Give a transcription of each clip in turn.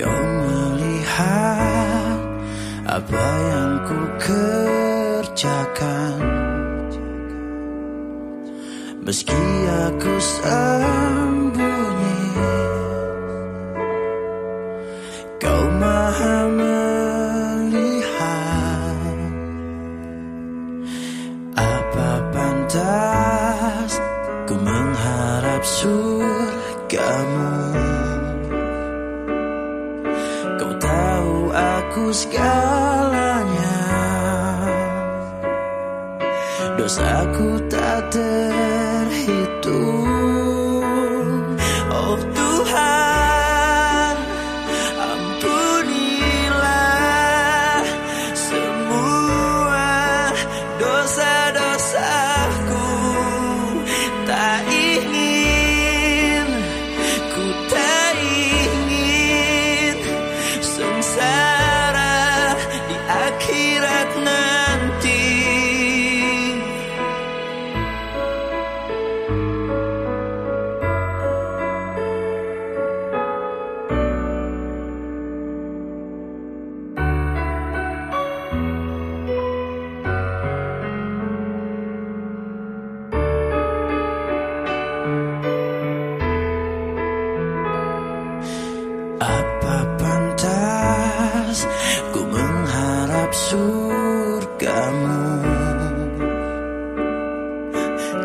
Kau melihat apa yang ku kerjakan. Meski aku sembunyi Kau maha melihat Apa pantas ku mengharap surgamu. Aku segalanya. Dosaku tak terhitung. Oh Tuhan Ampunilah semua dosa-dosaku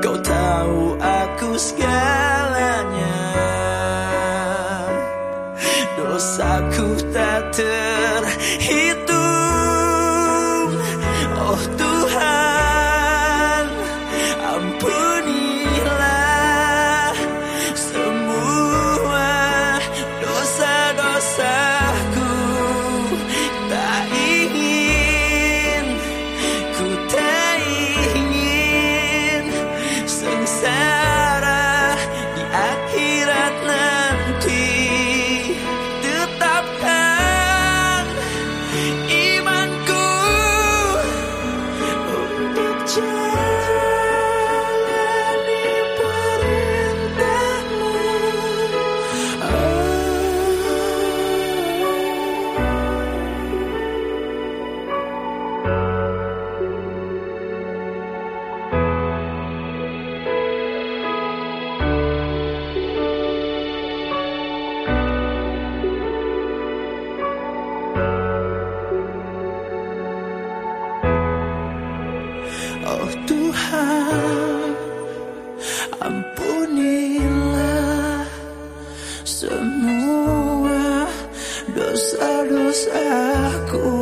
Kau tahu aku segalanya. Dosaku tak terhitung dosa-dosaku